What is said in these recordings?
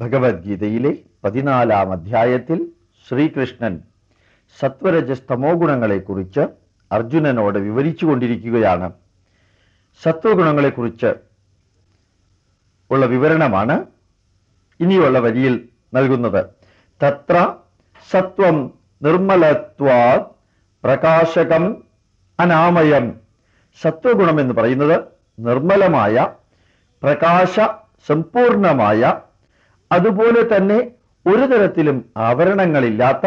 ഭഗവത്ഗീതയിലെ പതിനാലാം അധ്യായത്തിൽ ശ്രീകൃഷ്ണൻ സത്വരജസ്തമോ ഗുണങ്ങളെക്കുറിച്ച് അർജുനനോട് വിവരിച്ചു കൊണ്ടിരിക്കുകയാണ് സത്വഗുണങ്ങളെക്കുറിച്ച് ഉള്ള വിവരണമാണ് ഇനിയുള്ള വരിയിൽ നൽകുന്നത്. തത്ര സത്വം നിർമ്മലത്വാ പ്രകാശകം അനാമയം. സത്വഗുണം എന്ന് പറയുന്നത് നിർമ്മലമായ പ്രകാശ സമ്പൂർണമായ അതുപോലെ തന്നെ ഒരു തരത്തിലും ആവരണങ്ങളില്ലാത്ത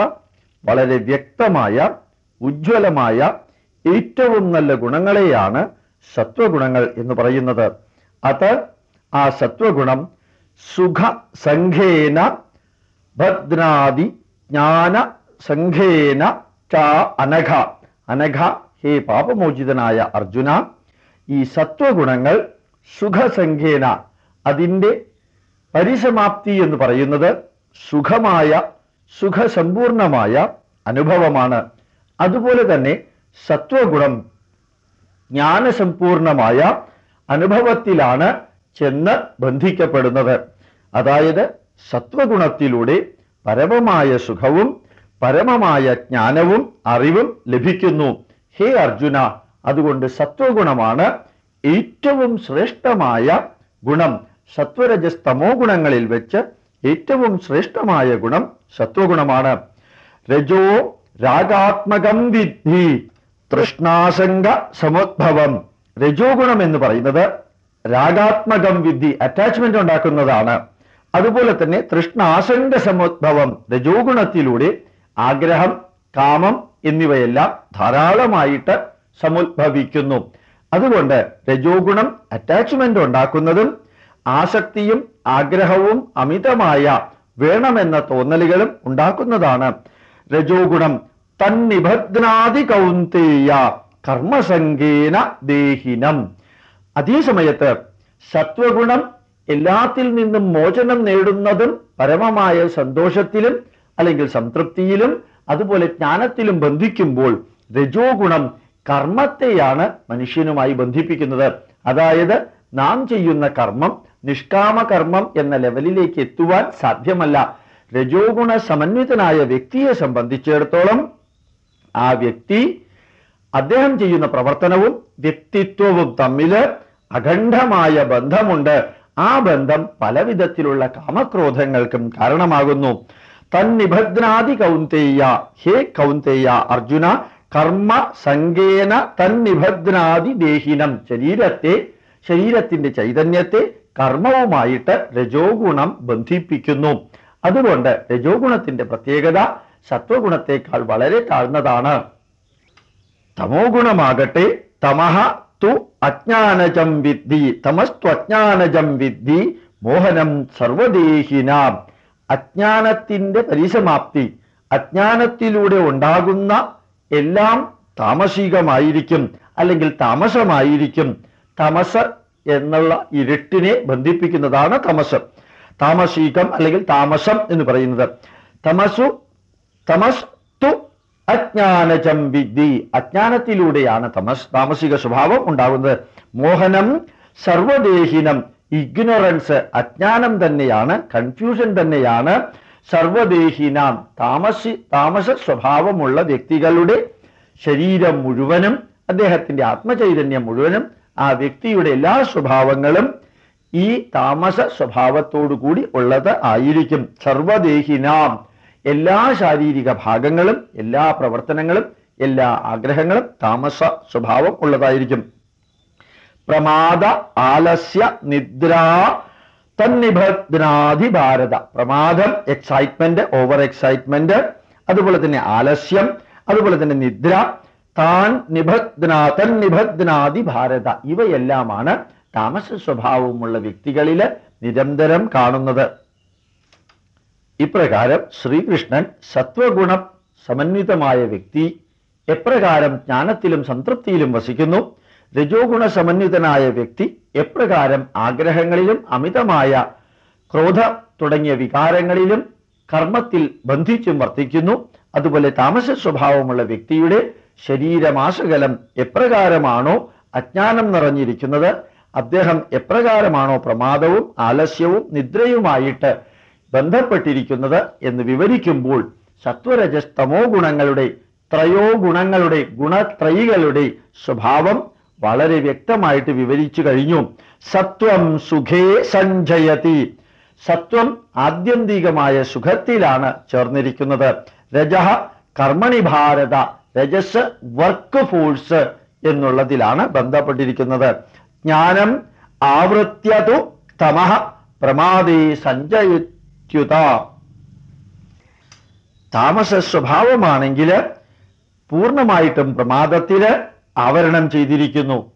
വളരെ വ്യക്തമായ ഉജ്ജ്വലമായ ഏറ്റവും നല്ല ഗുണങ്ങളെയാണ് സത്വഗുണങ്ങൾ എന്ന് പറയുന്നത്. അത് ആ സത്വഗുണം സുഖ സംഘേന ഭദ്രാദി ജ്ഞാന സംഘേന ച അനഘ. അനഘ ഹേ പാപമോചിതനായ അർജുന. ഈ സത്വഗുണങ്ങൾ സുഖസംഖ്യേന അതിന്റെ പരിസമാപ്തി എന്ന് പറയുന്നത് സുഖമായ സുഖസമ്പൂർണമായ അനുഭവമാണ്. അതുപോലെ തന്നെ സത്വഗുണം ജ്ഞാനസമ്പൂർണമായ അനുഭവത്തിലാണ് ചെന്ന് ബന്ധിക്കപ്പെടുന്നത്. അതായത് സത്വഗുണത്തിലൂടെ പരമമായ സുഖവും പരമമായ ജ്ഞാനവും അറിവും ലഭിക്കുന്നു. ഹേ അർജുന അതുകൊണ്ട് സത്വഗുണമാണ് ഏറ്റവും ശ്രേഷ്ഠമായ ഗുണം. സത്വരജസ് തമോ ഗുണങ്ങളിൽ വെച്ച് ഏറ്റവും ശ്രേഷ്ഠമായ ഗുണം സത്വഗുണമാണ്. രജോ രാഗാത്മകം വിദ്ധി തൃഷ്ണാശങ്ക സമുദ്ഭവം. രജോ ഗുണം എന്ന് പറയുന്നത് രാഗാത്മകം വിദ്ധി അറ്റാച്ച്മെന്റ് ഉണ്ടാക്കുന്നതാണ്. അതുപോലെ തന്നെ തൃഷ്ണാശങ്ക സമുദ്ഭവം രജോ ഗുണത്തിലൂടെ ആഗ്രഹം കാമം എന്നിവയെല്ലാം ധാരാളമായിട്ട് സമുദ്ഭവിക്കുന്നു. അതുകൊണ്ട് രജോ ഗുണം അറ്റാച്ച്മെന്റ് ഉണ്ടാക്കുന്നതും ആസക്തിയും ആഗ്രഹവും അമിതമായ വേണമെന്ന തോന്നലുകളും ഉണ്ടാക്കുന്നതാണ്. രജോഗുണം തന്നിഭദ്നാദി കൗന്തേയ കർമ്മസങ്കേന ദേഹിനം. അതേ സമയത്ത് സത്വഗുണം എല്ലാത്തിൽ നിന്നും മോചനം നേടുന്നതും പരമമായ സന്തോഷത്തിലും അല്ലെങ്കിൽ സംതൃപ്തിയിലും അതുപോലെ ജ്ഞാനത്തിലും ബന്ധിക്കുമ്പോൾ രജോ ഗുണം കർമ്മത്തെയാണ് മനുഷ്യനുമായി ബന്ധിപ്പിക്കുന്നത്. അതായത് നാം ചെയ്യുന്ന കർമ്മം നിഷ്കാമ കർമ്മം എന്ന ലെവലിലേക്ക് എത്തുവാൻ സാധ്യമല്ല. രജോഗുണ സമന്വിതനായ വ്യക്തിയെ സംബന്ധിച്ചിടത്തോളം ആ വ്യക്തി അദ്ദേഹം ചെയ്യുന്ന പ്രവർത്തനവും വ്യക്തിത്വവും തമ്മിൽ അഖണ്ഡമായ ബന്ധമുണ്ട്. ആ ബന്ധം പല വിധത്തിലുള്ള കാമക്രോധങ്ങൾക്കും കാരണമാകുന്നു. തന്നിഭദ്നാദി കൗന്തേയ ഹേ കൗന്തേയ അർജുന കർമ്മ സങ്കേന തന്നിഭദ്നാദി ദേഹിനം. ശരീരത്തെ ശരീരത്തിന്റെ ചൈതന്യത്തെ കർമ്മവുമായിട്ട് രജോ ഗുണം ബന്ധിപ്പിക്കുന്നു. അതുകൊണ്ട് രജോ ഗുണത്തിന്റെ പ്രത്യേകത സത്വഗുണത്തെക്കാൾ വളരെ താഴ്ന്നതാണ്. തമോ ഗുണമാകട്ടെ തമഹ തു അജ്ഞാനജം വിദ്ധി തമസ്തു അജ്ഞാനജം വിദ്ധി മോഹനം സർവദേഹിനാം. അജ്ഞാനത്തിന്റെ പരിസമാപ്തി അജ്ഞാനത്തിലൂടെ ഉണ്ടാകുന്ന എല്ലാം താമസികമായിരിക്കും അല്ലെങ്കിൽ താമസമായിരിക്കും. തമസ് എന്നുള്ള ഇരുട്ടിനെ ബന്ധിപ്പിക്കുന്നതാണ് തമസം. താമസീകം അല്ലെങ്കിൽ താമസം എന്ന് പറയുന്നത്. തമസു തമസ് തു അജ്ഞാനജം വിദ്ധി അജ്ഞാനത്തിലൂടെയാണ് തമസ് താമസിക സ്വഭാവം ഉണ്ടാകുന്നത്. മോഹനം സർവദേഹിനം ഇഗ്നോറൻസ് അജ്ഞാനം തന്നെയാണ് കൺഫ്യൂഷൻ തന്നെയാണ്. സർവദേഹിനാം താമസി താമസ സ്വഭാവമുള്ള വ്യക്തികളുടെ ശരീരം മുഴുവനും അദ്ദേഹത്തിന്റെ ആത്മചൈതന്യം മുഴുവനും ആ വ്യക്തിയുടെ എല്ലാ സ്വഭാവങ്ങളും ഈ താമസ സ്വഭാവത്തോടു കൂടി ഉള്ളത് ആയിരിക്കും. സർവദേഹിനാം എല്ലാ ശാരീരിക ഭാഗങ്ങളും എല്ലാ പ്രവർത്തനങ്ങളും എല്ലാ ആഗ്രഹങ്ങളും താമസ സ്വഭാവം ഉള്ളതായിരിക്കും. പ്രമാദ ആലസ്യ നിദ്ര തന്നിഭദ്നാധിഭാരത പ്രമാദം എക്സൈറ്റ്മെന്റ് ഓവർ എക്സൈറ്റ്മെന്റ് അതുപോലെ തന്നെ ആലസ്യം അതുപോലെ തന്നെ നിദ്ര താൻ നിബദ്നാ തൻ ഭാരത. ഇവയെല്ലാമാണ് താമസ സ്വഭാവമുള്ള വ്യക്തികളിൽ നിരന്തരം കാണുന്നത്. ഇപ്രകാരം ശ്രീകൃഷ്ണൻ സത്വഗുണ സമന്വിതമായ വ്യക്തി എപ്രകാരം ജ്ഞാനത്തിലും സംതൃപ്തിയിലും വസിക്കുന്നു രജോഗുണ സമന്വിതനായ വ്യക്തി എപ്രകാരം ആഗ്രഹങ്ങളിലും അമിതമായ ക്രോധ തുടങ്ങിയ വികാരങ്ങളിലും കർമ്മത്തിൽ ബന്ധിച്ചും വർത്തിക്കുന്നു അതുപോലെ താമസ സ്വഭാവമുള്ള വ്യക്തിയുടെ ശരീരമാസകലം എപ്രകാരമാണോ അജ്ഞാനം നിറഞ്ഞിരിക്കുന്നത് അദ്ദേഹം എപ്രകാരമാണോ പ്രമാദവും ആലസ്യവും നിദ്രയുമായിട്ട് ബന്ധപ്പെട്ടിരിക്കുന്നത് എന്ന് വിവരിക്കുമ്പോൾ സത്വരജസ്തമോ ഗുണങ്ങളുടെ ത്രയോ ഗുണങ്ങളുടെ ഗുണത്രയികളുടെ സ്വഭാവം വളരെ വ്യക്തമായിട്ട് വിവരിച്ചു കഴിഞ്ഞു. സത്വം സുഖേ സഞ്ജയതി. സത്വം ആത്യന്തികമായ സുഖത്തിലാണ് ചേർന്നിരിക്കുന്നത്. രജ കർമ്മണി ഭാരത രജസ് വർക്ക് ഫോഴ്സ് എന്നുള്ളതിലാണ് ബന്ധപ്പെട്ടിരിക്കുന്നത്. ജ്ഞാനം ആവൃത്യതു തമഹ പ്രമാദേ സഞ്ചയിത്യുത. താമസ സ്വഭാവമാണെങ്കിൽ പൂർണമായിട്ടും പ്രമാദത്തിൽ ആവരണം ചെയ്തിരിക്കുന്നു.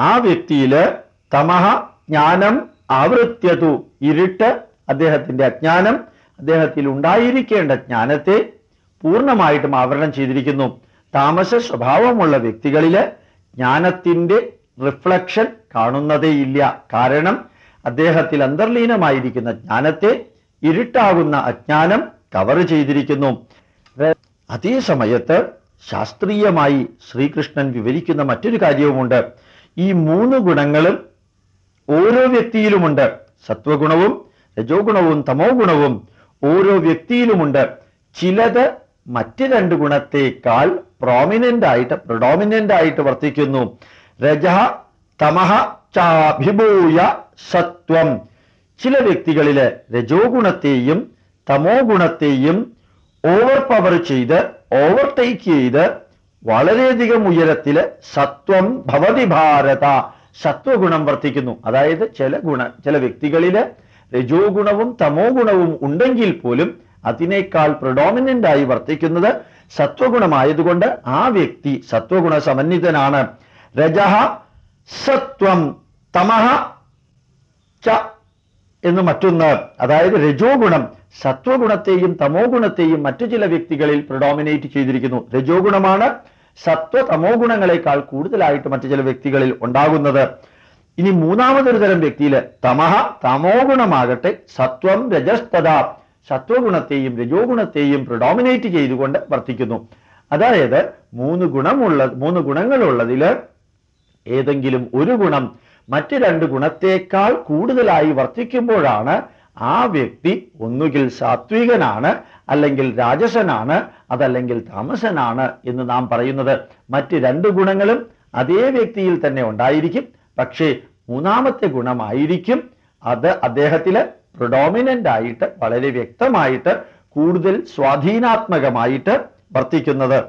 ആ വ്യക്തിയിൽ തമഹ ജ്ഞാനം ആവൃത്യതു ഇരുട്ട് അദ്ദേഹത്തിന്റെ അജ്ഞാനം അദ്ദേഹത്തിൽ ഉണ്ടായിരിക്കേണ്ട ജ്ഞാനത്തെ പൂർണമായിട്ടും ആവരണം ചെയ്തിരിക്കുന്നു. താമസ സ്വഭാവമുള്ള വ്യക്തികളിൽ ജ്ഞാനത്തിന്റെ റിഫ്ലക്ഷൻ കാണുന്നതേയില്ല. കാരണം അദ്ദേഹത്തിൽ അന്തർലീനമായിരിക്കുന്ന ജ്ഞാനത്തെ ഇരുട്ടാകുന്ന അജ്ഞാനം കവർ ചെയ്തിരിക്കുന്നു. അതേ സമയത്ത് ശാസ്ത്രീയമായി ശ്രീകൃഷ്ണൻ വിവരിക്കുന്ന മറ്റൊരു കാര്യവുമുണ്ട്. ഈ മൂന്ന് ഗുണങ്ങളും ഓരോ വ്യക്തിയിലുമുണ്ട്. സത്വഗുണവും രജോ ഗുണവും തമോ ഗുണവും ഓരോ വ്യക്തിയിലുമുണ്ട്. ചിലത് മറ്റ് രണ്ട് ഗുണത്തേക്കാൾ പ്രോമിനന്റ് ആയിട്ട് പ്രൊഡോമിനന്റ് ആയിട്ട് വർത്തിക്കുന്നു. രജ തമഹ ചാഭിഭൂയ സത്വം. ചില വ്യക്തികളിൽ രജോ ഗുണത്തെയും തമോ ഗുണത്തെയും ഓവർ പവർ ചെയ്ത് ഓവർടേക്ക് ചെയ്ത് വളരെയധികം ഉയരത്തിൽ സത്വം ഭവതി ഭാരത സത്വഗുണം വർത്തിക്കുന്നു. അതായത് ചില ഗുണ ചില വ്യക്തികളിൽ രജോ ഗുണവും തമോ ഗുണവും ഉണ്ടെങ്കിൽ പോലും അതിനേക്കാൾ പ്രഡോമിനന്റ് ആയി വർത്തിക്കുന്നത് സത്വഗുണമായതുകൊണ്ട് ആ വ്യക്തി സത്വഗുണ സമന്വിതനാണ്. രജഹ സത്വം തമഹ ച എന്ന് മറ്റൊന്ന് അതായത് രജോ ഗുണം സത്വഗുണത്തെയും തമോ ഗുണത്തെയും മറ്റു ചില വ്യക്തികളിൽ പ്രൊഡോമിനേറ്റ് ചെയ്തിരിക്കുന്നു. രജോ ഗുണമാണ് സത്വ തമോ ഗുണങ്ങളെക്കാൾ കൂടുതലായിട്ട് മറ്റു ചില വ്യക്തികളിൽ ഉണ്ടാകുന്നത്. ഇനി മൂന്നാമതൊരു തരം വ്യക്തിയിൽ തമഹ തമോ ഗുണമാകട്ടെ സത്വം രജസ്തത സത്വഗുണത്തെയും രജോഗുണത്തെയും ഗുണത്തെയും പ്രഡോമിനേറ്റ് ചെയ്തുകൊണ്ട് വർത്തിക്കുന്നു. അതായത് മൂന്ന് ഗുണമുള്ള മൂന്ന് ഗുണങ്ങളുള്ളതിൽ ഏതെങ്കിലും ഒരു ഗുണം മറ്റ് രണ്ട് ഗുണത്തേക്കാൾ കൂടുതലായി വർത്തിക്കുമ്പോഴാണ് ആ വ്യക്തി ഒന്നുകിൽ സാത്വികനാണ് അല്ലെങ്കിൽ രാജസനാണ് അതല്ലെങ്കിൽ താമസനാണ് എന്ന് നാം പറയുന്നത്. മറ്റ് രണ്ട് ഗുണങ്ങളും അതേ വ്യക്തിയിൽ തന്നെ ഉണ്ടായിരിക്കും. പക്ഷേ മൂന്നാമത്തെ ഗുണമായിരിക്കും അത് അദ്ദേഹത്തിൽ പ്രൊഡോമിനന്റ് ആയിട്ട് വളരെ വ്യക്തമായിട്ട് കൂടുതൽ സ്വാധീനാത്മകമായിട്ട് വർത്തിക്കുന്നത്.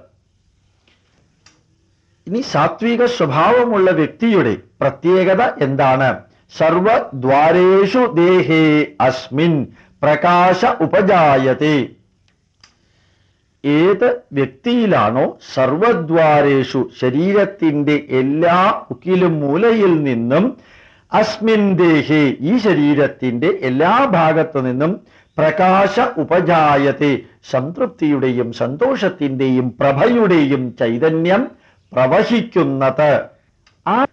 ഇനി സാത്വിക സ്വഭാവമുള്ള വ്യക്തിയുടെ പ്രത്യേകത എന്താണ്? സർവദ്വാരേഷു ദേഹേ അസ്മിൻ പ്രകാശ ഉപജായത്തെ ഏത് വ്യക്തിയിലാണോ സർവദ്വാരേഷു ശരീരത്തിന്റെ എല്ലാ ഉക്കിലും മൂലയിൽ നിന്നും അസ്മിൻ ദേഹി ഈ ശരീരത്തിന്റെ എല്ലാ ഭാഗത്തു നിന്നും പ്രകാശ ഉപജായത്തെ സംതൃപ്തിയുടെയും സന്തോഷത്തിന്റെയും പ്രഭയുടെയും ചൈതന്യം പ്രവഹിക്കുന്നത്. ആ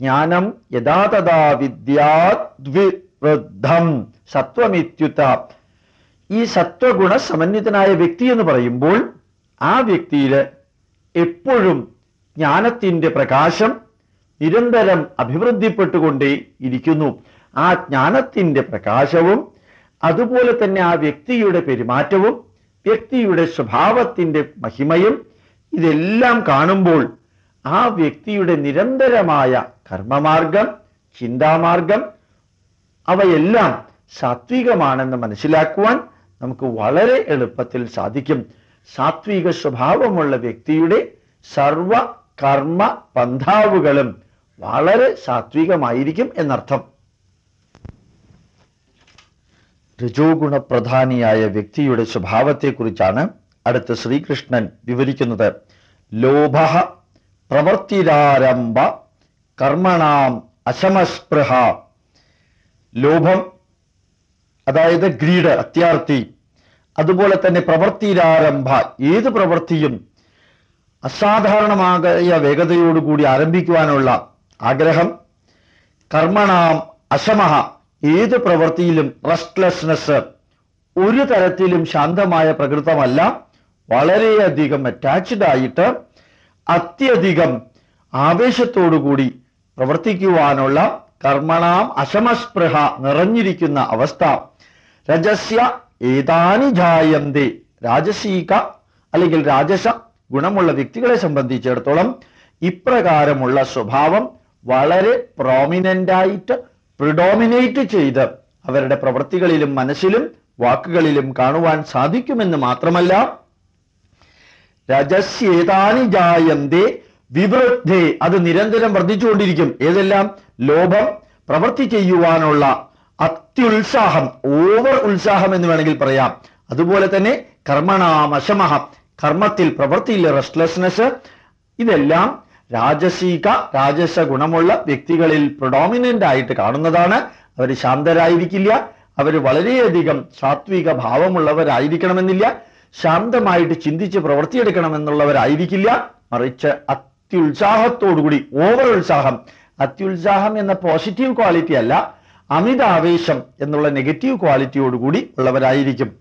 ജ്ഞാനം യഥാതഥാ വിദ്യാദ്വിവൃദ്ധം സത്വമിത്യുത. ഈ സത്വഗുണ സമന്വിതനായ വ്യക്തി എന്ന് പറയുമ്പോൾ ആ വ്യക്തിയിൽ എപ്പോഴും ജ്ഞാനത്തിന്റെ പ്രകാശം നിരന്തരം അഭിവൃദ്ധിപ്പെട്ടുകൊണ്ടേ ഇരിക്കുന്നു. ആ ജ്ഞാനത്തിന്റെ പ്രകാശവും അതുപോലെ തന്നെ ആ വ്യക്തിയുടെ പെരുമാറ്റവും വ്യക്തിയുടെ സ്വഭാവത്തിന്റെ മഹിമയും ഇതെല്ലാം കാണുമ്പോൾ ആ വ്യക്തിയുടെ നിരന്തരമായ കർമ്മമാർഗം ചിന്താമാർഗം അവയെല്ലാം സാത്വികമാണെന്ന് മനസ്സിലാക്കുവാൻ നമുക്ക് വളരെ എളുപ്പത്തിൽ സാധിക്കും. സാത്വിക സ്വഭാവമുള്ള വ്യക്തിയുടെ സർവ കർമ്മ പന്ഥാവുകളും വളരെ സാത്വികമായിരിക്കും എന്നർത്ഥം. രജോഗുണ പ്രധാനിയായ വ്യക്തിയുടെ സ്വഭാവത്തെക്കുറിച്ചാണ് അടുത്ത ശ്രീകൃഷ്ണൻ വിവരിക്കുന്നത്. ലോഭ പ്രവർത്തിരാരംഭ കർമ്മണാം അശമസ്പൃഹ. ലോഭം അതായത് ഗ്രീഡ് അത്യാർത്ഥി അതുപോലെ തന്നെ പ്രവർത്തിരാരംഭ ഏത് പ്രവൃത്തിയും അസാധാരണമായ വേഗതയോടുകൂടി ആരംഭിക്കുവാനുള്ള ആഗ്രഹം. കർമ്മണാം അശമഹ. ഏത് പ്രവൃത്തിയിലും റെസ്റ്റ്ലെസ്നെസ് ഒരു തരത്തിലും ശാന്തമായ പ്രകൃതമല്ല. വളരെയധികം അറ്റാച്ച്ഡ് ആയിട്ട് അത്യധികം ആവേശത്തോടുകൂടി പ്രവർത്തിക്കുവാനുള്ള കർമ്മണാം അശമസ്പൃഹ നിറഞ്ഞിരിക്കുന്ന അവസ്ഥ. രജസ്യ ഏതാനി ജായന്തി. രാജസീക അല്ലെങ്കിൽ രാജസ ഗുണമുള്ള വ്യക്തികളെ സംബന്ധിച്ചിടത്തോളം ഇപ്രകാരമുള്ള സ്വഭാവം വളരെ പ്രോമിനന്റ് ആയിട്ട് പ്രിഡോമിനേറ്റ് ചെയ്ത് അവരുടെ പ്രവൃത്തികളിലും മനസ്സിലും വാക്കുകളിലും കാണുവാൻ സാധിക്കുമെന്ന് മാത്രമല്ല രജസ്യേതാനി ജായന്തേ വിവൃദ്ധേ അത് നിരന്തരം വർദ്ധിച്ചുകൊണ്ടിരിക്കും. ഏതെല്ലാം? ലോഭം പ്രവൃത്തി ചെയ്യുവാനുള്ള അത്യുത്സാഹം ഓവർ ഉത്സാഹം എന്ന് വേണമെങ്കിൽ പറയാം. അതുപോലെ തന്നെ കർമ്മണാമശമഹ കർമ്മത്തിൽ പ്രവൃത്തിയിൽ റെസ്റ്റ്ലെസ്നെസ് ഇതെല്ലാം രാജസീക രാജസ ഗുണമുള്ള വ്യക്തികളിൽ പ്രൊഡോമിനന്റ് ആയിട്ട് കാണുന്നതാണ്. അവർ ശാന്തരായിരിക്കില്ല. അവർ വളരെയധികം സാത്വിക ഭാവമുള്ളവരായിരിക്കണമെന്നില്ല. ശാന്തമായിട്ട് ചിന്തിച്ച് പ്രവർത്തിയെടുക്കണമെന്നുള്ളവരായിരിക്കില്ല. മറിച്ച് അത്യുത്സാഹത്തോടുകൂടി ഓവർ ഉത്സാഹം അത്യുത്സാഹം എന്ന പോസിറ്റീവ് ക്വാളിറ്റി അല്ല അമിത ആവേശം എന്നുള്ള നെഗറ്റീവ് ക്വാളിറ്റിയോടുകൂടി ഉള്ളവരായിരിക്കും.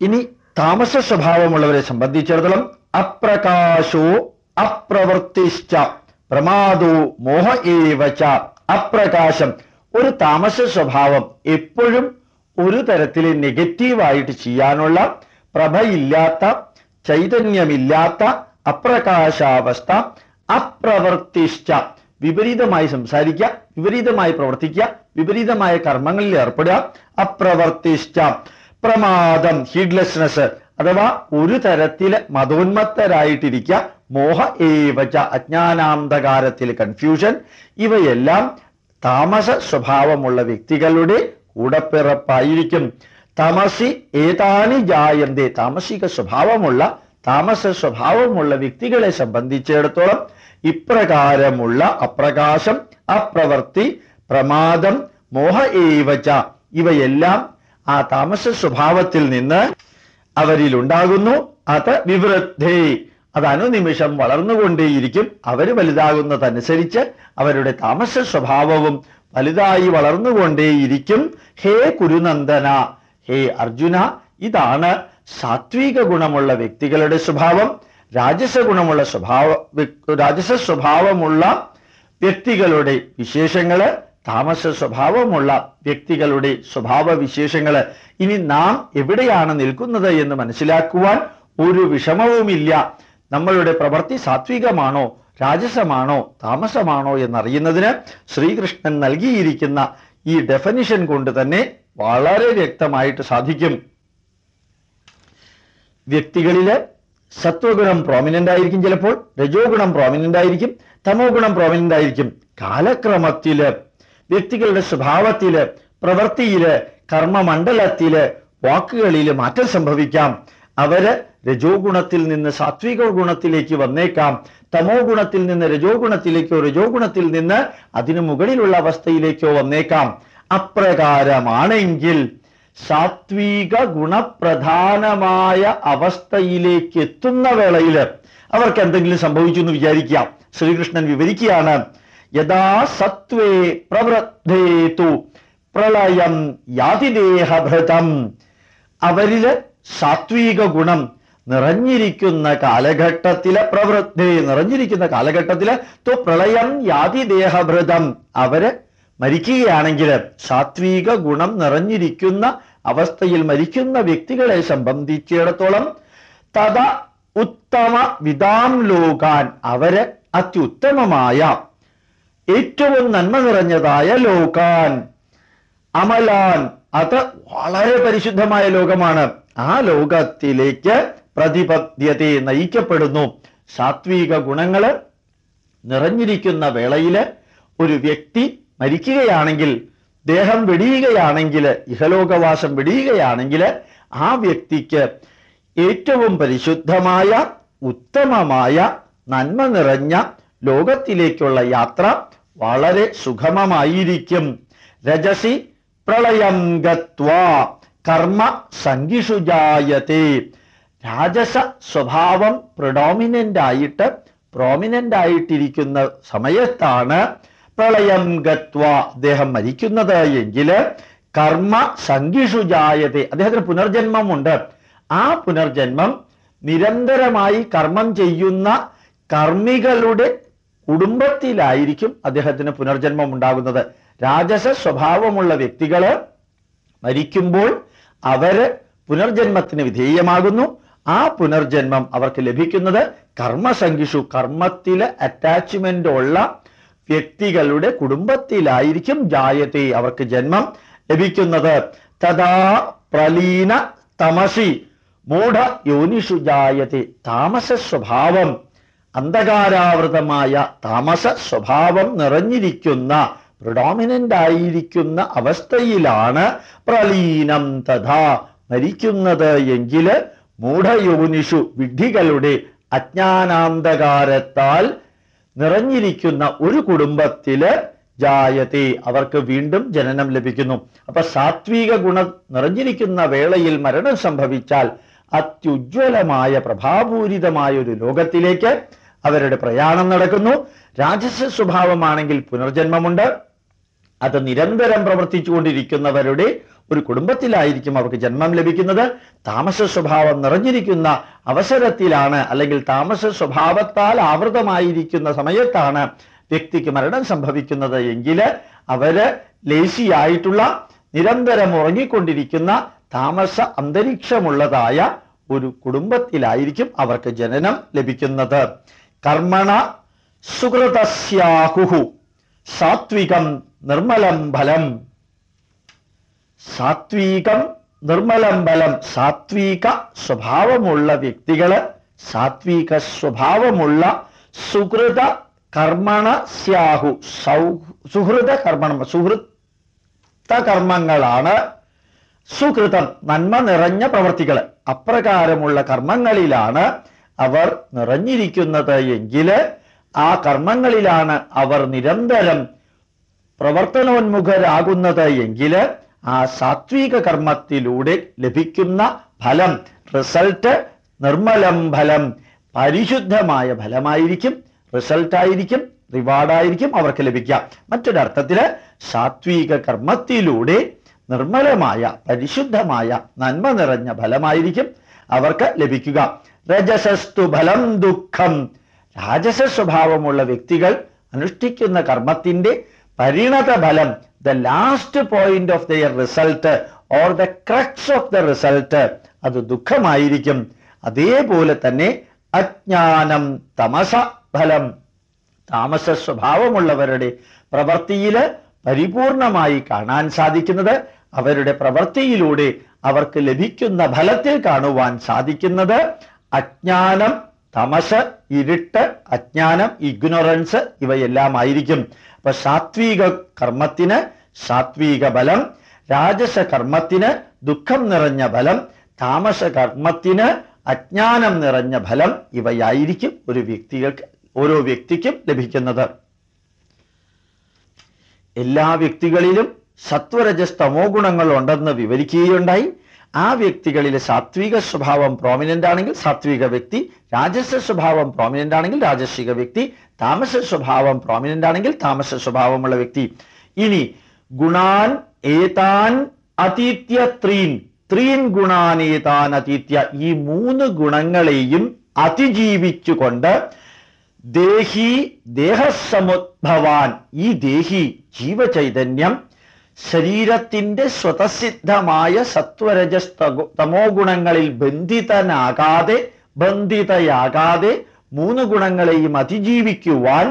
ഇനി താമസ സ്വഭാവമുള്ളവരെ സംബന്ധിച്ചിടത്തോളം അപ്രകാശോ അപ്രവൃത്തിശ്ച പ്രമാദോ മോഹ ഏവച്ച അപ്രകാശം. ഒരു താമസ സ്വഭാവം എപ്പോഴും ഒരു തരത്തിൽ നെഗറ്റീവായിട്ട് ചെയ്യാനുള്ള പ്രഭയില്ലാത്ത ചൈതന്യമില്ലാത്ത അപ്രകാശാവസ്ഥ അപ്രവർത്തിശ്ച വിപരീതമായി സംസാരിക്കുക വിപരീതമായി പ്രവർത്തിക്കുക വിപരീതമായ കർമ്മങ്ങളിൽ ഏർപ്പെടുക അപ്രവർത്തിശ്ച പ്രമാദം ഹീഡ്ലെസ്നെസ് അഥവാ ഒരു തരത്തിൽ മതോന്മത്തരായിട്ടിരിക്കുക മോഹ ഏവച അജ്ഞാനാന്ധകാരത്തിൽ കൺഫ്യൂഷൻ ഇവയെല്ലാം താമസ സ്വഭാവമുള്ള വ്യക്തികളുടെ കൂടപ്പിറപ്പായിരിക്കും. തമസി ഏതാനി ജായന്തേ താമസിക സ്വഭാവമുള്ള താമസ സ്വഭാവമുള്ള വ്യക്തികളെ സംബന്ധിച്ചിടത്തോളം ഇപ്രകാരമുള്ള അപ്രകാശം അപ്രവർത്തി പ്രമാദം മോഹ ഏവച ഇവയെല്ലാം ആ താമസ സ്വഭാവത്തിൽ നിന്ന് അവരിൽ ഉണ്ടാകുന്നു അത് വിവൃദ്ധേ. അത് അനുനിമിഷം വളർന്നുകൊണ്ടേയിരിക്കും. അവർ വലുതാകുന്നതനുസരിച്ച് അവരുടെ താമസ സ്വഭാവവും വലുതായി വളർന്നുകൊണ്ടേയിരിക്കും. ഹേ കുരുനന്ദന ഹേ അർജുന ഇതാണ് സാത്വിക ഗുണമുള്ള വ്യക്തികളുടെ സ്വഭാവം. രാജസ ഗുണമുള്ള സ്വഭാവ രാജസ സ്വഭാവമുള്ള വ്യക്തികളുടെ വിശേഷങ്ങൾ. താമസ സ്വഭാവമുള്ള വ്യക്തികളുടെ സ്വഭാവ വിശേഷങ്ങൾ ഇനി നാം എവിടെയാണ് നിൽക്കുന്നത് എന്ന് മനസ്സിലാക്കുവാൻ ഒരു വിഷമവുമില്ല. നമ്മളുടെ പ്രവൃത്തി സാത്വികമാണോ രാജസമാണോ താമസമാണോ എന്നറിയുന്നതിന് ശ്രീകൃഷ്ണൻ നൽകിയിരിക്കുന്ന ഈ ഡെഫനിഷൻ കൊണ്ട് തന്നെ വളരെ വ്യക്തമായിട്ട് സാധിക്കും. വ്യക്തികളിൽ സത്വഗുണം പ്രോമിനന്റ് ആയിരിക്കും ചിലപ്പോൾ രജോ ഗുണം പ്രോമിനന്റ് ആയിരിക്കും തമോ ഗുണം പ്രോമിനന്റ് ആയിരിക്കും. കാലക്രമത്തിൽ വ്യക്തികളുടെ സ്വഭാവത്തിൽ പ്രവൃത്തിയിൽ കർമ്മമണ്ഡലത്തിൽ വാക്കുകളിൽ മാറ്റം സംഭവിക്കാം. അവർ രജോ ഗുണത്തിൽ നിന്ന് സാത്വിക ഗുണത്തിലേക്ക് വന്നേക്കാം. തമോ ഗുണത്തിൽ നിന്ന് രജോ ഗുണത്തിലേക്കോ രജോ ഗുണത്തിൽ നിന്ന് അതിനു മുകളിലുള്ള അവസ്ഥയിലേക്കോ വന്നേക്കാം. അപ്രകാരമാണെങ്കിൽ സാത്വിക ഗുണപ്രധാനമായ അവസ്ഥയിലേക്ക് എത്തുന്ന വേളയിൽ അവർക്ക് എന്തെങ്കിലും സംഭവിച്ചു എന്ന് വിചാരിക്കാം. ശ്രീകൃഷ്ണൻ വിവരിക്കുകയാണ് യഥാ സത്വേ പ്രവൃദ്ധേതു പ്രളയം യാതിദേഹഭൃതം. അവരിൽ സാത്വിക ഗുണം നിറഞ്ഞിരിക്കുന്ന കാലഘട്ടത്തിലെ പ്രവൃത്തി നിറഞ്ഞിരിക്കുന്ന കാലഘട്ടത്തിൽ തു പ്രളയം യാതിദേഹഭൃതം. അവർ മരിക്കുകയാണെങ്കിൽ സാത്വിക ഗുണം നിറഞ്ഞിരിക്കുന്ന അവസ്ഥയിൽ മരിക്കുന്ന വ്യക്തികളെ സംബന്ധിച്ചിടത്തോളം തഥ ഉത്തമ വിതാം ലോകാൻ അവർ അത്യുത്തമമായ ഏറ്റവും നന്മ നിറഞ്ഞതായ ലോകാൻ. അമലാൻ. അത് വളരെ പരിശുദ്ധമായ ലോകമാണ്. ആ ലോകത്തിലേക്ക് പ്രതിപദ്ധ്യതയെ നയിക്കപ്പെടുന്നു. സാത്വിക ഗുണങ്ങൾ നിറഞ്ഞിരിക്കുന്ന വേളയിൽ ഒരു വ്യക്തി മരിക്കുകയാണെങ്കിൽ ദേഹം വെടിയുകയാണെങ്കിൽ ഇഹലോകവാസം വെടിയുകയാണെങ്കിൽ ആ വ്യക്തിക്ക് ഏറ്റവും പരിശുദ്ധമായ ഉത്തമമായ നന്മ നിറഞ്ഞ ലോകത്തിലേക്കുള്ള യാത്ര വളരെ സുഗമമായിരിക്കും. രജസി പ്രളയം ഗത്വ. കർമ്മ സംഘിഷുജായത്തെ രാജസ സ്വഭാവം പ്രഡോമിനന്റ് ആയിട്ട് പ്രോമിനന്റ് ആയിട്ടിരിക്കുന്ന സമയത്താണ് പ്രളയം ഗത്വ അദ്ദേഹം മരിക്കുന്നത്. എങ്കിൽ കർമ്മ സംഗിഷുജായത്തെ അദ്ദേഹത്തിന് പുനർജന്മമുണ്ട്. ആ പുനർജന്മം നിരന്തരമായി കർമ്മം ചെയ്യുന്ന കർമ്മികളുടെ കുടുംബത്തിലായിരിക്കും അദ്ദേഹത്തിന് പുനർജന്മം ഉണ്ടാകുന്നത്. രാജസ സ്വഭാവമുള്ള വ്യക്തികൾ മരിക്കുമ്പോൾ അവർ പുനർജന്മത്തിന് വിധേയമാകുന്നു. ആ പുനർജന്മം അവർക്ക് ലഭിക്കുന്നത് കർമ്മസംഖിഷു കർമ്മത്തിലെ അറ്റാച്ച്മെന്റ് ഉള്ള വ്യക്തികളുടെ കുടുംബത്തിലായിരിക്കും ജായത്തെ അവർക്ക് ജന്മം ലഭിക്കുന്നത്. തഥാ പ്രലീന തമസി മൂഢ യോനിഷു ജായത്തെ താമസ സ്വഭാവം അന്ധകാരാവൃതമായ താമസ സ്വഭാവം നിറഞ്ഞിരിക്കുന്ന പ്രഡോമിനന്റ് ആയിരിക്കുന്ന അവസ്ഥയിലാണ് പ്രലീനം തഥാ മരിക്കുന്നത് എങ്കിൽ മൂഢയോനിഷു വിഡ്ഢികളുടെ അജ്ഞാനാന്ധകാരത്താൽ നിറഞ്ഞിരിക്കുന്ന ഒരു കുടുംബത്തിൽ ജായത്തെ അവർക്ക് വീണ്ടും ജനനം ലഭിക്കുന്നു. അപ്പൊ സാത്വിക ഗുണം നിറഞ്ഞിരിക്കുന്ന വേളയിൽ മരണം സംഭവിച്ചാൽ അത്യുജ്വലമായ പ്രഭാപൂരിതമായ ഒരു ലോകത്തിലേക്ക് അവരുടെ പ്രയാണം നടക്കുന്നു. രാജസ സ്വഭാവമാണെങ്കിൽ പുനർജന്മമുണ്ട്. അത് നിരന്തരം പ്രവർത്തിച്ചുകൊണ്ടിരിക്കുന്നവരുടെ ഒരു കുടുംബത്തിലായിരിക്കും അവർക്ക് ജന്മം ലഭിക്കുന്നത്. താമസ സ്വഭാവം നിറഞ്ഞിരിക്കുന്ന അവസരത്തിലാണ് അല്ലെങ്കിൽ താമസ സ്വഭാവത്താൽ ആവൃതമായിരിക്കുന്ന സമയത്താണ് വ്യക്തിക്ക് മരണം സംഭവിക്കുന്നത് എങ്കിൽ അവർ ലേശിയായിട്ടുള്ള നിരന്തരം ഉറങ്ങിക്കൊണ്ടിരിക്കുന്ന താമസ അന്തരീക്ഷമുള്ളതായ ഒരു കുടുംബത്തിലായിരിക്കും അവർക്ക് ജനനം ലഭിക്കുന്നത്. കർമ്മണ സുഹൃതസ്യാഹുഹു സാത്വികം നിർമ്മലം ഫലം. സാത്വികം നിർമ്മലം ഫലം. സാത്വിക സ്വഭാവമുള്ള വ്യക്തികൾ സാത്വിക സ്വഭാവമുള്ള സുഹൃത കർമ്മണ സ്യാഹു. സുഹൃത കർമ്മ സുഹൃത്ത കർമ്മങ്ങളാണ് സുഹൃതം നന്മ നിറഞ്ഞ പ്രവർത്തികൾ അപ്രകാരമുള്ള കർമ്മങ്ങളിലാണ് അവർ നിറഞ്ഞിരിക്കുന്നത് എങ്കിൽ ആ കർമ്മങ്ങളിലാണ് അവർ നിരന്തരം പ്രവർത്തനോന്മുഖരാകുന്നത് എങ്കിൽ ആ സാത്വിക കർമ്മത്തിലൂടെ ലഭിക്കുന്ന ഫലം റിസൾട്ട് നിർമ്മലം ഫലം പരിശുദ്ധമായ ഫലമായിരിക്കും റിസൾട്ടായിരിക്കും റിവാർഡായിരിക്കും അവർക്ക് ലഭിക്കുക. മറ്റൊരർത്ഥത്തിൽ സാത്വിക കർമ്മത്തിലൂടെ നിർമ്മലമായ പരിശുദ്ധമായ നന്മ നിറഞ്ഞ ഫലമായിരിക്കും അവർക്ക് ലഭിക്കുക. രജസസ്തു ഫലം ദുഃഖം. രാജസ സ്വഭാവമുള്ള വ്യക്തികൾ അനുഷ്ഠിക്കുന്ന കർമ്മത്തിന്റെ പരിണത ഫലം the last point of their result or the crux of the result അത് ദുഃഖമായിരിക്കും. അതേപോലെ തന്നെ അജ്ഞാനം തമസ ഫലം. താമസ സ്വഭാവമുള്ളവരുടെ പ്രവൃത്തിയിൽ പരിപൂർണമായി കാണാൻ സാധിക്കുന്നത് അവരുടെ പ്രവൃത്തിയിലൂടെ അവർക്ക് ലഭിക്കുന്ന ഫലത്തിൽ കാണുവാൻ സാധിക്കുന്നത് അജ്ഞാനം തമസ് ഇരുട്ട് അജ്ഞാനം ഇഗ്നോറൻസ് ഇവയെല്ലാം ആയിരിക്കും അപ്പൊ സാത്വിക കർമ്മത്തിന് സാത്വിക ബലം രാജസ കർമ്മത്തിന് ദുഃഖം നിറഞ്ഞ ഫലം താമസ കർമ്മത്തിന് അജ്ഞാനം നിറഞ്ഞ ഫലം ഇവയായിരിക്കും ഒരു വ്യക്തികൾക്ക് ഓരോ വ്യക്തിക്കും ലഭിക്കുന്നത്. എല്ലാ വ്യക്തികളിലും സത്വരജസ്തമോ ഗുണങ്ങൾ ഉണ്ടെന്ന് വിവരിക്കുകയുണ്ടായി. ആ വ്യക്തികളിലെ സാത്വിക സ്വഭാവം പ്രോമിനന്റ് ആണെങ്കിൽ സാത്വിക വ്യക്തി രാജസ സ്വഭാവം പ്രോമിനന്റ് ആണെങ്കിൽ രാജസിക വ്യക്തി താമസ സ്വഭാവം പ്രോമിനന്റ് ആണെങ്കിൽ താമസ സ്വഭാവമുള്ള വ്യക്തി. ഇനി ഗുണാൻ ഏതാൻ അതീത്യ ത്രീൻ. ത്രീൻ ഗുണാൻ ഏതാൻ അതീത്യ. ഈ മൂന്ന് ഗുണങ്ങളെയും അതിജീവിച്ചുകൊണ്ട് ദേഹി ദേഹസമുദ്ഭവാൻ. ഈ ദേഹി ജീവചൈതന്യം ശരീരത്തിന്റെ സ്വതസിദ്ധമായ സത്വരജസ് തമോ ഗുണങ്ങളിൽ ബന്ധിതനാകാതെ ബന്ധിതയാകാതെ മൂന്ന് ഗുണങ്ങളെയും അതിജീവിക്കുവാൻ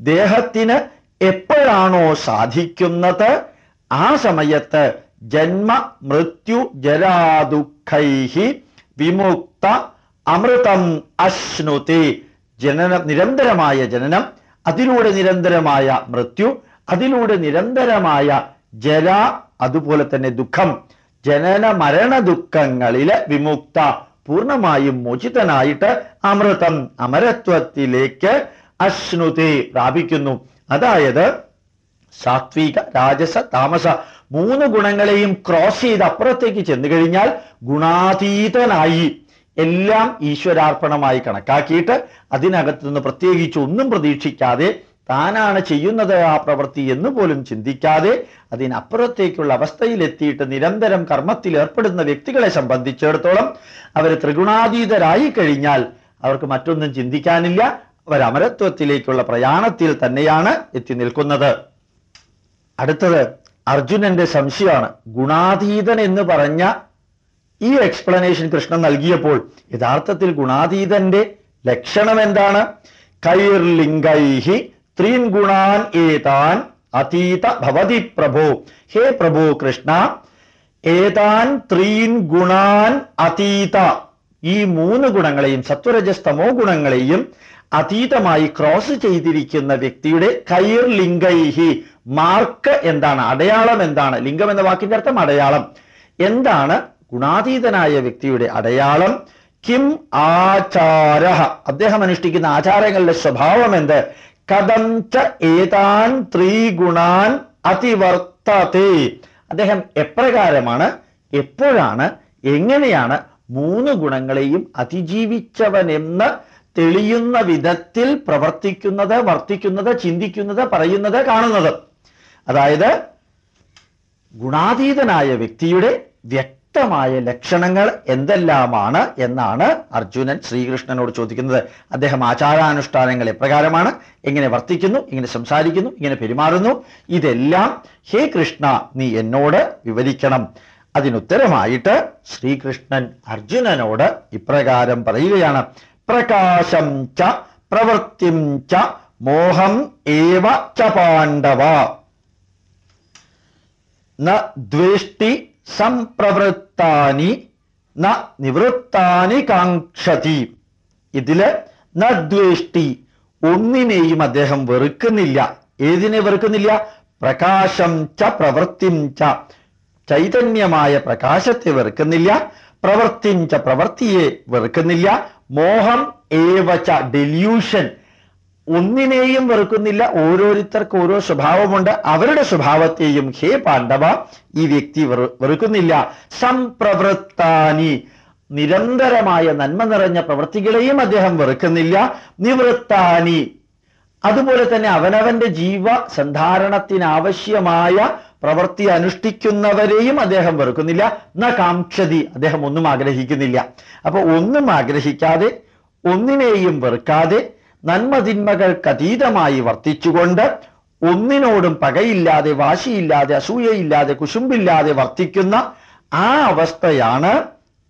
ദേഹത്തിന് എപ്പോഴാണോ സാധിക്കുന്നത്? ആ സമയത്ത് ജന്മ മൃത്യു ജരാദുഃഖൈഹി വിമുക്ത അമൃതം അശ്നുതി. ജനനം നിരന്തരമായ ജനനം അതിലൂടെ നിരന്തരമായ മൃത്യു അതിലൂടെ നിരന്തരമായ ജര അതുപോലെ തന്നെ ദുഃഖം. ജനന മരണ ദുഃഖങ്ങളിലെ വിമുക്ത പൂർണമായും മോചിതനായിട്ട് അമൃതം അമരത്വത്തിലേക്ക് അശ്നുതി പ്രാപിക്കുന്നു. അതായത് സാത്വിക രാജസ താമസ മൂന്ന് ഗുണങ്ങളെയും ക്രോസ് ചെയ്ത് അപ്പുറത്തേക്ക് ചെന്നു കഴിഞ്ഞാൽ ഗുണാതീതനായി എല്ലാം ഈശ്വരാർപ്പണമായി കണക്കാക്കിയിട്ട് അതിനകത്തുനിന്ന് പ്രത്യേകിച്ച് ഒന്നും പ്രതീക്ഷിക്കാതെ താനാണ് ചെയ്യുന്നത് ആ പ്രവൃത്തി എന്ന് പോലും ചിന്തിക്കാതെ അതിനപ്പുറത്തേക്കുള്ള അവസ്ഥയിലെത്തിയിട്ട് നിരന്തരം കർമ്മത്തിൽ ഏർപ്പെടുന്ന വ്യക്തികളെ സംബന്ധിച്ചിടത്തോളം അവർ ത്രിഗുണാതീതരായി കഴിഞ്ഞാൽ അവർക്ക് മറ്റൊന്നും ചിന്തിക്കാനില്ല. അവർ അമരത്വത്തിലേക്കുള്ള പ്രയാണത്തിൽ തന്നെയാണ് എത്തി നിൽക്കുന്നത്. അടുത്തത് അർജുനന്റെ സംശയമാണ്. ഗുണാതീതൻ എന്ന് പറഞ്ഞ ഈ എക്സ്പ്ലനേഷൻ കൃഷ്ണൻ നൽകിയപ്പോൾ യഥാർത്ഥത്തിൽ ഗുണാതീതന്റെ ലക്ഷണം എന്താണ്? കൈർലിംഗൈഹി ത്രീൻ ഗുണാൻ ഏതാൻ അതീത ഭവതി പ്രഭോ. ഹേ പ്രഭോ കൃഷ്ണ ഏതാൻ ത്രീൻ ഗുണാൻ അതീത. ഈ മൂന്ന് ഗുണങ്ങളെയും സത്വരജസ്തമോ ഗുണങ്ങളെയും അതീതമായി ക്രോസ് ചെയ്തിരിക്കുന്ന വ്യക്തിയുടെ കൈർ ലിംഗൈഹി മാർക്ക് എന്താണ്? അടയാളം എന്താണ്? ലിംഗം എന്ന വാക്കിന്റെ അർത്ഥം അടയാളം. എന്താണ്? ഗുണാതീതനായ വ്യക്തിയുടെ അടയാളം. കിം ആചാര അദ്ദേഹം അനുഷ്ഠിക്കുന്ന ആചാരങ്ങളുടെ സ്വഭാവം എന്ത്? കഥം ച ഏതാൻ ത്രിഗുണാൻ അതിവർത്തതേ. അദ്ദേഹം എപ്രകാരമാണ്? എപ്പോഴാണ്? എങ്ങനെയാണ്? മൂന്ന് ഗുണങ്ങളെയും അതിജീവിച്ചവനെന്ന് തെളിയുന്ന വിധത്തിൽ പ്രവർത്തിക്കുന്നത് വർത്തിക്കുന്നത് ചിന്തിക്കുന്നത് പറയുന്നത് കാണുന്നത്. അതായത് ഗുണാതീതനായ വ്യക്തിയുടെ വ്യക്തമായ ലക്ഷണങ്ങൾ എന്തെല്ലാമാണ് എന്നാണ് അർജുനൻ ശ്രീകൃഷ്ണനോട് ചോദിക്കുന്നത്. അദ്ദേഹം ആചാരാനുഷ്ഠാനങ്ങൾ എപ്രകാരമാണ്? എങ്ങനെ വർത്തിക്കുന്നു? ഇങ്ങനെ സംസാരിക്കുന്നു? ഇങ്ങനെ പെരുമാറുന്നു? ഇതെല്ലാം ഹേ കൃഷ്ണ നീ എന്നോട് വിവരിക്കണം. അതിനുത്തരമായിട്ട് ശ്രീകൃഷ്ണൻ അർജുനനോട് ഇപ്രകാരം പറയുകയാണ്. പ്രകാശം ച പ്രവൃത്തിം ച മോഹം ഏവ ച പാണ്ഡവ. ദ്വേഷ്ടി സംപ്രവൃത്താനി ന നിവൃത്താനി കാക്ഷതി. ഇതിൽ നദ്വേഷ്ടി ദ്വേഷ്ടി. ഒന്നിനെയും അദ്ദേഹം വെറുക്കുന്നില്ല. ഏതിനെ വെറുക്കുന്നില്ല? പ്രകാശം ച പ്രവൃത്തിം ച. ചൈതന്യമായ പ്രകാശത്തെ വെറുക്കുന്നില്ല. പ്രവൃത്തിം ച പ്രവൃത്തിയെ വെറുക്കുന്നില്ല. മോഹം ഏവച ഡെല്യൂഷൻ. ഒന്നിനെയും വെറുക്കുന്നില്ല ഓരോരുത്തർക്ക് ഓരോ സ്വഭാവമുണ്ട് അവരുടെ സ്വഭാവത്തെയും ഹേ പാണ്ഡവ ഈ വ്യക്തി വെറു- വെറുക്കുന്നില്ല. സംപ്രവൃത്താനി നിരന്തരമായ നന്മ നിറഞ്ഞ പ്രവൃത്തികളെയും അദ്ദേഹം വെറുക്കുന്നില്ല. നിവൃത്താനി അതുപോലെ തന്നെ അവനവന്റെ ജീവ സന്ധാരണത്തിനാവശ്യമായ പ്രവൃത്തി അനുഷ്ഠിക്കുന്നവരെയും അദ്ദേഹം വെറുക്കുന്നില്ല. ന കാക്ഷതി അദ്ദേഹം ഒന്നും ആഗ്രഹിക്കുന്നില്ല. അപ്പൊ ഒന്നും ആഗ്രഹിക്കാതെ ഒന്നിനെയും വെറുക്കാതെ നന്മതിന്മകൾക്ക് അതീതമായി വർത്തിച്ചുകൊണ്ട് ഒന്നിനോടും പകയില്ലാതെ വാശിയില്ലാതെ അസൂയയില്ലാതെ കുശുമ്പില്ലാതെ വർത്തിക്കുന്ന ആ അവസ്ഥയാണ്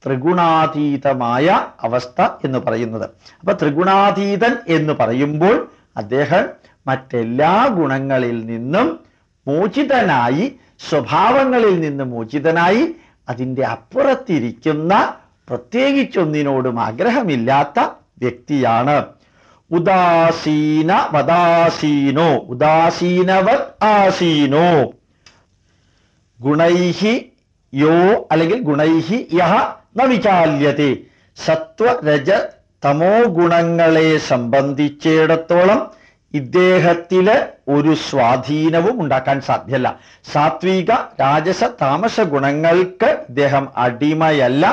ത്രിഗുണാതീതമായ അവസ്ഥ എന്ന് പറയുന്നത്. അപ്പൊ ത്രിഗുണാതീതൻ എന്ന് പറയുമ്പോൾ അദ്ദേഹം മറ്റെല്ലാ ഗുണങ്ങളിൽ നിന്നും മോചിതനായി സ്വഭാവങ്ങളിൽ നിന്ന് മോചിതനായി അതിന്റെ അപ്പുറത്തിരിക്കുന്ന പ്രത്യേകിച്ചൊന്നിനോടും ആഗ്രഹമില്ലാത്ത വ്യക്തിയാണ്. ഉദാസീന വദാസീനോ ഉദാസീനവത് ആസീനോ. ഗുണൈഹി യോ അല്ലെങ്കിൽ ഗുണൈഹി യഹ ന സത്വരജ സത്വ രജ തമോ ഗുണങ്ങളെ സംബന്ധിച്ചിടത്തോളം ഇദ്ദേഹത്തിൽ ഒരു സ്വാധീനവും ഉണ്ടാക്കാൻ സാധ്യല്ല. സാത്വിക രാജസ താമസ ഗുണങ്ങൾക്ക് ഇദ്ദേഹം അടിമയല്ല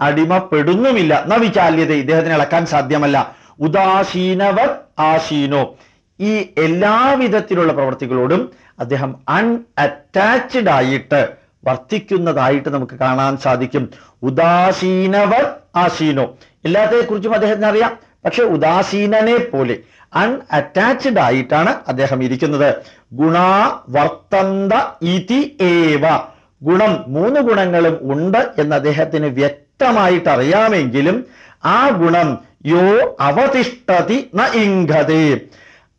അടിമപ്പെടുന്നുമില്ല ന വിചാല്യത. ഇദ്ദേഹത്തിന് ഇളക്കാൻ സാധ്യമല്ല. ഉദാസീനവർ ആസീനോ. ഈ എല്ലാവിധത്തിലുള്ള പ്രവർത്തികളോടും അദ്ദേഹം അൺഅറ്റാച്ച്ഡ് ആയിട്ട് വർത്തിക്കുന്നതായിട്ട് നമുക്ക് കാണാൻ സാധിക്കും. ഉദാസീനവർ ആസീനോ. എല്ലാത്തെക്കുറിച്ചും അദ്ദേഹത്തിന് അറിയാം. പക്ഷെ ഉദാസീനനെ പോലെ അൺഅറ്റാച്ച്ഡ് ആയിട്ടാണ് അദ്ദേഹം ഇരിക്കുന്നത്. ഗുണാ വർത്തന്ത ഇതി ഏവ. ഗുണം മൂന്ന് ഗുണങ്ങളും ഉണ്ട് എന്ന് അദ്ദേഹത്തിന് വ്യക്തമായിട്ട് അറിയാമെങ്കിലും ആ ഗുണം യോ അവതിഷ്ഠതി ന ഇംഗതേ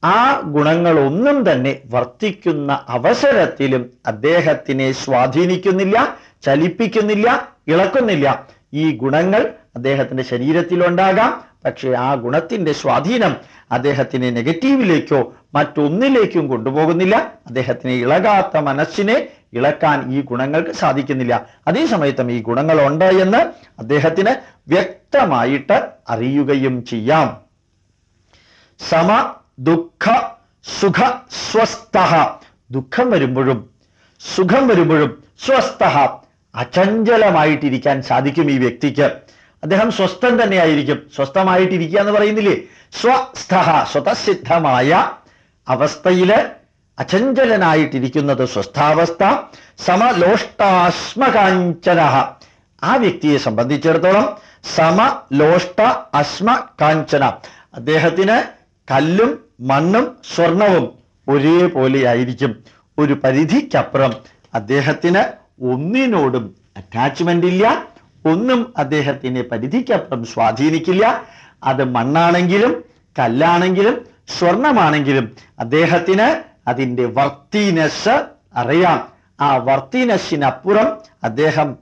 ആ ഗുണങ്ങളൊന്നും തന്നെ വർത്തിക്കുന്ന അവസരത്തിലും അദ്ദേഹത്തിനെ സ്വാധീനിക്കുന്നില്ല ചലിപ്പിക്കുന്നില്ല ഇളക്കുന്നില്ല. ഈ ഗുണങ്ങൾ അദ്ദേഹത്തിന്റെ ശരീരത്തിലുണ്ടാകാം. പക്ഷേ ആ ഗുണത്തിന്റെ സ്വാധീനം അദ്ദേഹത്തിനെ നെഗറ്റീവിലേക്കോ മറ്റൊന്നിലേക്കും കൊണ്ടുപോകുന്നില്ല. അദ്ദേഹത്തിന് ഇളകാത്ത മനസ്സിനെ ഇളക്കാൻ ഈ ഗുണങ്ങൾക്ക് സാധിക്കുന്നില്ല. അതേസമയത്തും ഈ ഗുണങ്ങളുണ്ട് എന്ന് അദ്ദേഹത്തിന് വ്യക്തമായിട്ട് അറിയുകയും ചെയ്യാം. സമ ദുഃഖ സുഖ സ്വസ്ഥ. ദുഃഖം വരുമ്പോഴും സുഖം വരുമ്പോഴും സ്വസ്ഥ. അചഞ്ചലമായിട്ടിരിക്കാൻ സാധിക്കും ഈ വ്യക്തിക്ക്. അദ്ദേഹം സ്വസ്ഥൻ തന്നെയായിരിക്കും. സ്വസ്ഥമായിട്ടിരിക്കുക എന്ന് പറയുന്നില്ലേ? സ്വസ്ഥ സ്വതസിദ്ധമായ അവസ്ഥയിൽ അചഞ്ചലനായിട്ടിരിക്കുന്നത് സ്വസ്ഥാവസ്ഥ സമലോഷ്ടാശ്മകാഞ്ചന ആ വ്യക്തിയെ സംബന്ധിച്ചിടത്തോളം സമലോഷ്ട അശ്മ കാഞ്ചന അദ്ദേഹത്തിന് കല്ലും മണ്ണും സ്വർണവും ഒരേപോലെയായിരിക്കും. ഒരു പരിധിക്കപ്പുറം അദ്ദേഹത്തിന് ഒന്നിനോടും അറ്റാച്ച്മെന്റ് ഇല്ല. ഒന്നും അദ്ദേഹത്തിനെ പരിധിക്കപ്പുറം സ്വാധീനിക്കില്ല. അത് മണ്ണാണെങ്കിലും കല്ലാണെങ്കിലും സ്വർണമാണെങ്കിലും അദ്ദേഹത്തിന് അതിന്റെ വർത്തിനെസ് അറിയാം. ആ വർത്തിനെസ്സിനപ്പുറം അദ്ദേഹം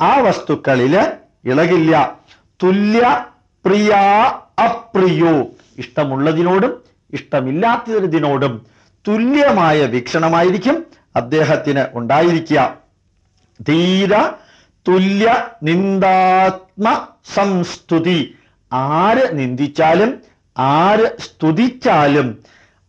ആ വസ്തുക്കളിൽ ഇളകില്ല. തുല്യ പ്രിയ അപ്രിയോ. ഇഷ്ടമുള്ളതിനോടും ഇഷ്ടമില്ലാത്തതിനോടും തുല്യമായ വീക്ഷണമായിരിക്കും അദ്ദേഹത്തിന് ഉണ്ടായിരിക്കുക. ധീര തുല്യ നിന്ദാത്മ സംസ്തുതി. ആര് നിന്ദിച്ചാലും ആര് സ്തുതിച്ചാലും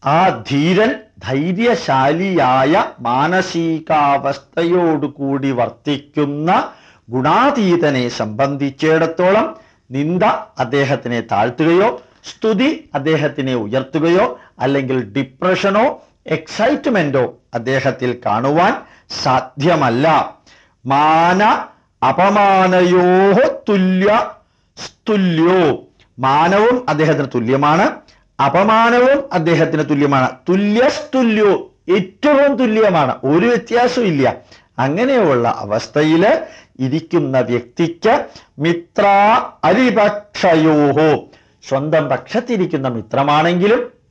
ആ ധീരൻ ധൈര്യശാലിയായ മാനസികാവസ്ഥയോടുകൂടി വർത്തിക്കുന്ന ഗുണാതീതനെ സംബന്ധിച്ചിടത്തോളം നിന്ദ അദ്ദേഹത്തിനെ താഴ്ത്തുകയോ സ്തുതി അദ്ദേഹത്തിനെ ഉയർത്തുകയോ അല്ലെങ്കിൽ ഡിപ്രഷനോ എക്സൈറ്റ്മെന്റോ അദ്ദേഹത്തിൽ കാണുവാൻ സാധ്യമല്ല. മാന അപമാനയോ തുല്യ സ്തുല്യോ. മാനവും അദ്ദേഹത്തിന് തുല്യമാണ് അപമാനവും അദ്ദേഹത്തിന് തുല്യമാണ്. തുല്യസ്തുല്യോ ഏറ്റവും തുല്യമാണ്. ഒരു വ്യത്യാസവും ഇല്ല. അങ്ങനെയുള്ള അവസ്ഥയിൽ ഇരിക്കുന്ന വ്യക്തിക്ക് മിത്ര അരിപക്ഷയോഹോ. സ്വന്തം പക്ഷത്തിരിക്കുന്ന മിത്രമാണെങ്കിലും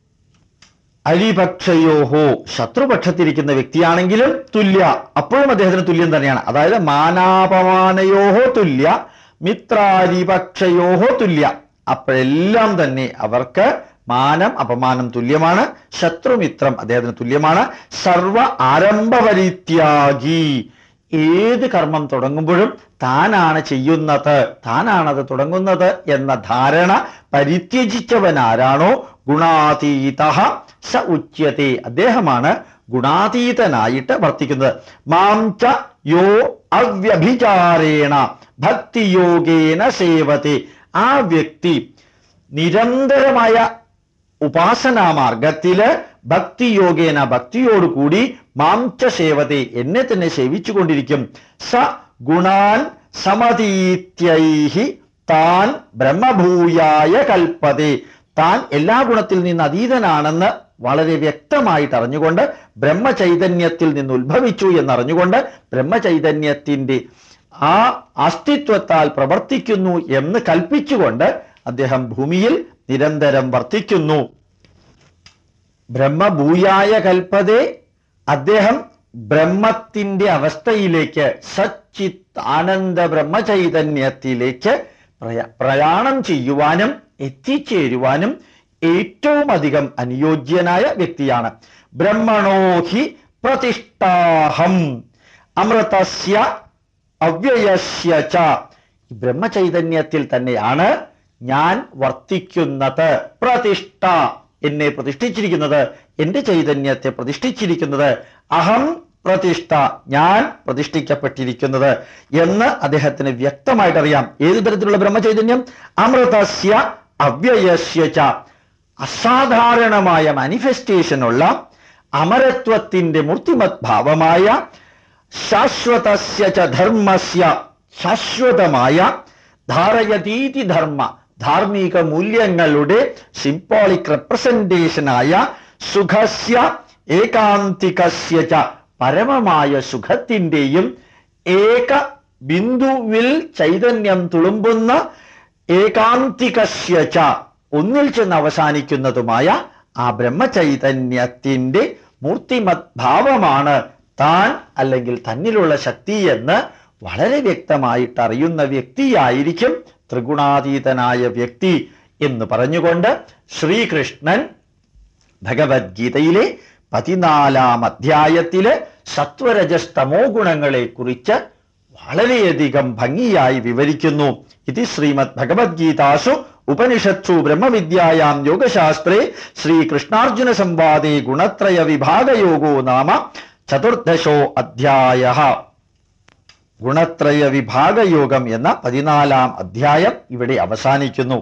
അരിപക്ഷയോഹോ ശത്രുപക്ഷത്തിരിക്കുന്ന വ്യക്തിയാണെങ്കിലും തുല്യ. അപ്പോഴും അദ്ദേഹത്തിന് തുല്യം തന്നെയാണ്. അതായത് മാനാപമാനയോഹോ തുല്യ മിത്രാരിപക്ഷയോഹോ തുല്യ. അപ്പോഴെല്ലാം തന്നെ അവർക്ക് മാനം അപമാനം തുല്യമാണ്. ശത്രുമിത്രം അദ്ദേഹത്തിന് തുല്യമാണ്. സർവ ആരംഭപരിത്യാഗി ഏത് കർമ്മം തുടങ്ങുമ്പോഴും താനാണ് ചെയ്യുന്നത് താനാണത് തുടങ്ങുന്നത് എന്ന ധാരണ പരിത്യജിച്ചവൻ ആരാണോ ഗുണാതീത സ ഉച്യത്തെ അദ്ദേഹമാണ് ഗുണാതീതനായിട്ട് വർത്തിക്കുന്നത്. ച യോ അവ്യഭിചാരേണ ഭക്തിയോഗേന സേവത്തെ ആ വ്യക്തി നിരന്തരമായ ഉപാസനാ മാർഗത്തിൽ ഭക്തിയോഗേന ഭക്തിയോടുകൂടി മാംസേവതെ എന്നെ തന്നെ സേവിച്ചു കൊണ്ടിരിക്കും സ ഗുണാൻ സമതീത്യൈഹി താൻ ബ്രഹ്മഭൂയായ കൽപ്പതേ. താൻ എല്ലാ ഗുണത്തിൽ നിന്ന് അതീതനാണെന്ന് വളരെ വ്യക്തമായിട്ട് അറിഞ്ഞുകൊണ്ട് ബ്രഹ്മചൈതന്യത്തിൽ നിന്ന് ഉത്ഭവിച്ചു എന്നറിഞ്ഞുകൊണ്ട് ബ്രഹ്മചൈതന്യത്തിന്റെ ആ അസ്തിത്വത്താൽ പ്രവർത്തിക്കുന്നു എന്ന് കൽപ്പിച്ചുകൊണ്ട് അദ്ദേഹം ഭൂമിയിൽ നിരന്തരം വർത്തിക്കുന്നു. ബ്രഹ്മഭൂയായ കൽപ്പതേ അദ്ദേഹം ബ്രഹ്മത്തിന്റെ അവസ്ഥയിലേക്ക് സച്ചിത് ആനന്ദ ബ്രഹ്മചൈതന്യത്തിലേക്ക് പ്രയ- പ്രയാണം ചെയ്യുവാനും എത്തിച്ചേരുവാനും ഏറ്റവും അധികം അനുയോജ്യനായ വ്യക്തിയാണ്. ബ്രഹ്മണോഹി പ്രതിഷ്ഠാഹം അമൃതസ്യ അവ്യയസ്യ ച. ബ്രഹ്മചൈതന്യത്തിൽ തന്നെയാണ് ഞാൻ വർത്തിക്കുന്നത്. പ്രതിഷ്ഠ. എന്നെ പ്രതിഷ്ഠിച്ചിരിക്കുന്നത് എന്റെ ചൈതന്യത്തെ പ്രതിഷ്ഠിച്ചിരിക്കുന്നത് അഹം പ്രതിഷ്ഠ ഞാൻ പ്രതിഷ്ഠിക്കപ്പെട്ടിരിക്കുന്നത് എന്ന് അദ്ദേഹത്തിന് വ്യക്തമായിട്ട് അറിയാം ഏത് തരത്തിലുള്ള ബ്രഹ്മചൈതന്യം? അമൃതസ്യ അവ്യയസ്യ അസാധാരണമായ മാനിഫെസ്റ്റേഷനുള്ള അമരത്വത്തിന്റെ മൂർത്തിമത് ഭാവമായ ശാശ്വതസ്യ ധർമ്മസ്യ ശാശ്വതമായ ധാരയതീതി ധർമ്മ ധാർമ്മിക മൂല്യങ്ങളുടെ സിംബോളിക് റെപ്രസെന്റേഷനായ സുഖസ്യ ഏകാന്തികസ്യ പരമമായ സുഖത്തിന്റെയും ഏക ബിന്ദുവിൽ ചൈതന്യം തുളുമ്പുന്ന ഏകാന്തികസ്യ ച ഒന്നിൽ ചെന്ന് അവസാനിക്കുന്നതുമായ ആ ബ്രഹ്മചൈതന്യത്തിന്റെ മൂർത്തിമത് ഭാവമാണ് താൻ അല്ലെങ്കിൽ തന്നിലുള്ള ശക്തി എന്ന് വളരെ വ്യക്തമായിട്ട് അറിയുന്ന വ്യക്തിയായിരിക്കും ത്രിഗുണാതീതനായ വ്യക്തി എന്ന് പറഞ്ഞുകൊണ്ട് ശ്രീകൃഷ്ണൻ ഭഗവത്ഗീതയിലെ പതിനാലാം അധ്യായത്തിൽ സത്വരജസ്തമോ ഗുണങ്ങളെ കുറിച്ച് വളരെയധികം ഭംഗിയായി വിവരിക്കുന്നു. ഇത് ശ്രീമദ് ഭഗവത്ഗീതാസു ഉപനിഷത്സു ബ്രഹ്മവിദ്യായാം യോഗശാസ്ത്രേ ശ്രീകൃഷ്ണാർജുന സംവാദേ ഗുണത്രയ വിഭാഗയോഗോ നാമ ചതുർദശോ അധ്യായ. ഗുണത്രയ വിഭാഗയോഗം എന്ന പതിനാലാം അധ്യായം ഇവിടെ അവസാനിക്കുന്നു.